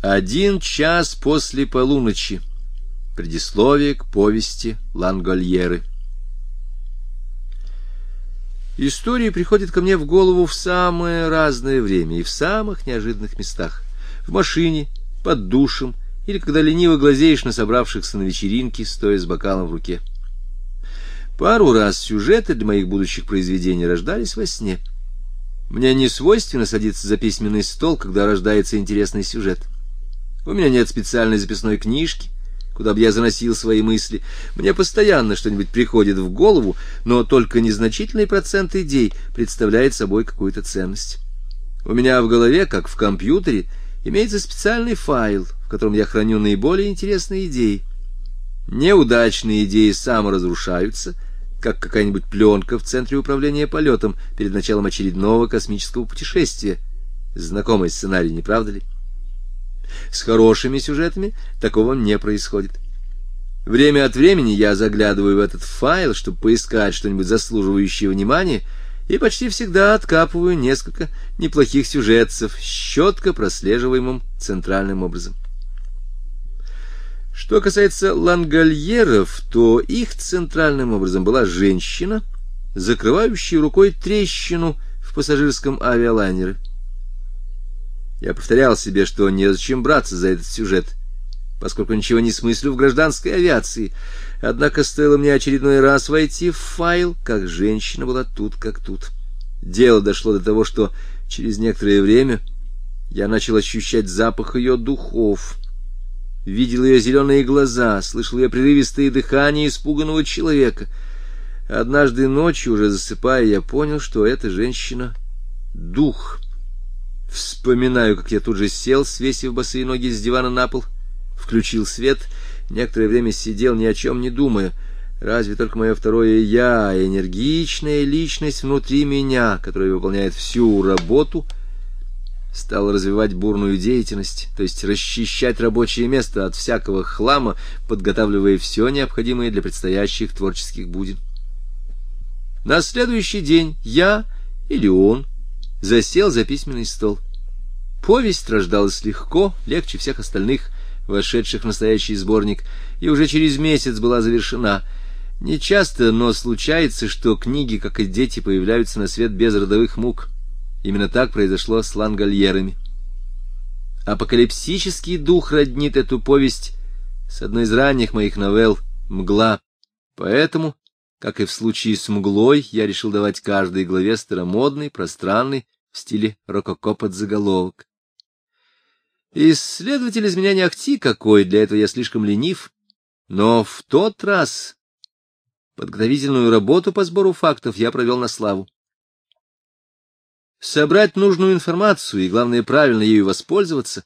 Один час после полуночи. Предисловие к повести Лангольеры. История приходит ко мне в голову в самое разное время и в самых неожиданных местах. В машине, под душем или когда лениво глазеешь на собравшихся на вечеринке, стоя с бокалом в руке. Пару раз сюжеты для моих будущих произведений рождались во сне. Мне не свойственно садиться за письменный стол, когда рождается интересный сюжет. У меня нет специальной записной книжки, куда бы я заносил свои мысли. Мне постоянно что-нибудь приходит в голову, но только незначительный процент идей представляет собой какую-то ценность. У меня в голове, как в компьютере, имеется специальный файл, в котором я храню наиболее интересные идеи. Неудачные идеи саморазрушаются, как какая-нибудь пленка в центре управления полетом перед началом очередного космического путешествия. Знакомый сценарий, не правда ли? С хорошими сюжетами такого не происходит. Время от времени я заглядываю в этот файл, чтобы поискать что-нибудь заслуживающее внимания, и почти всегда откапываю несколько неплохих сюжетцев с четко прослеживаемым центральным образом. Что касается лангольеров, то их центральным образом была женщина, закрывающая рукой трещину в пассажирском авиалайнере. Я повторял себе, что незачем браться за этот сюжет, поскольку ничего не смыслю в гражданской авиации. Однако стоило мне очередной раз войти в файл, как женщина была тут как тут. Дело дошло до того, что через некоторое время я начал ощущать запах ее духов. Видел ее зеленые глаза, слышал ее прерывистое дыхание испуганного человека. Однажды ночью, уже засыпая, я понял, что эта женщина — дух — Вспоминаю, как я тут же сел, свесив босые ноги с дивана на пол, включил свет, некоторое время сидел, ни о чем не думая. Разве только мое второе «я», энергичная личность внутри меня, которая выполняет всю работу, стала развивать бурную деятельность, то есть расчищать рабочее место от всякого хлама, подготавливая все необходимое для предстоящих творческих будин. На следующий день я или он — засел за письменный стол. Повесть рождалась легко, легче всех остальных, вошедших в настоящий сборник, и уже через месяц была завершена. Не часто, но случается, что книги, как и дети, появляются на свет без родовых мук. Именно так произошло с лангольерами. Апокалипсический дух роднит эту повесть с одной из ранних моих новелл «Мгла». Поэтому как и в случае с мглой, я решил давать каждой главе старомодный, пространный, в стиле рококо подзаголовок. Исследователь из меня не ахти какой, для этого я слишком ленив, но в тот раз подготовительную работу по сбору фактов я провел на славу. Собрать нужную информацию и, главное, правильно ею воспользоваться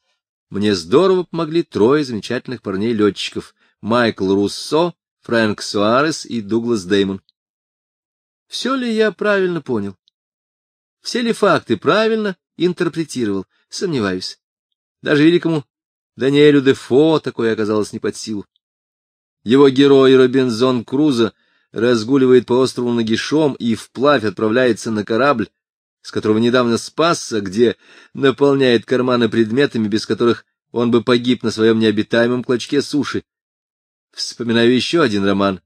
мне здорово помогли трое замечательных парней-летчиков — Майкл Руссо, Фрэнк Суарес и Дуглас Деймон. Все ли я правильно понял? Все ли факты правильно интерпретировал? Сомневаюсь. Даже великому Даниэлю Дефо такое оказалось не под силу. Его герой Робинзон Крузо разгуливает по острову Нагишом и вплавь отправляется на корабль, с которого недавно спасся, где наполняет карманы предметами, без которых он бы погиб на своем необитаемом клочке суши. Вспоминаю еще один роман.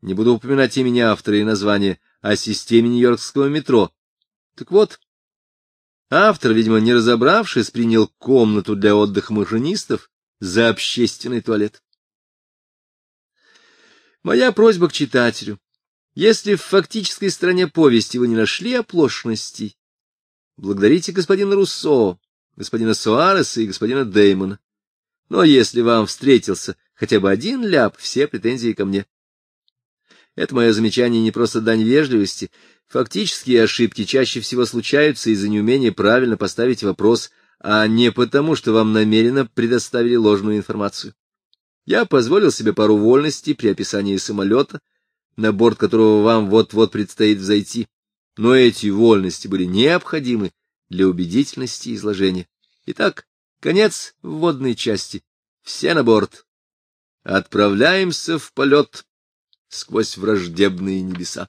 Не буду упоминать имени автора и название, о системе нью-йоркского метро. Так вот, автор, видимо, не разобравшись, принял комнату для отдыха машинистов за общественный туалет. Моя просьба к читателю. Если в фактической стороне повести вы не нашли оплошностей, благодарите господина Руссо, господина Суареса и господина Деймона. Но если вам встретился хотя бы один ляп, все претензии ко мне. Это мое замечание не просто дань вежливости. Фактические ошибки чаще всего случаются из-за неумения правильно поставить вопрос, а не потому, что вам намеренно предоставили ложную информацию. Я позволил себе пару вольностей при описании самолета, на борт которого вам вот-вот предстоит взойти, но эти вольности были необходимы для убедительности изложения. Итак, конец вводной части. Все на борт. Отправляемся в полет сквозь враждебные небеса.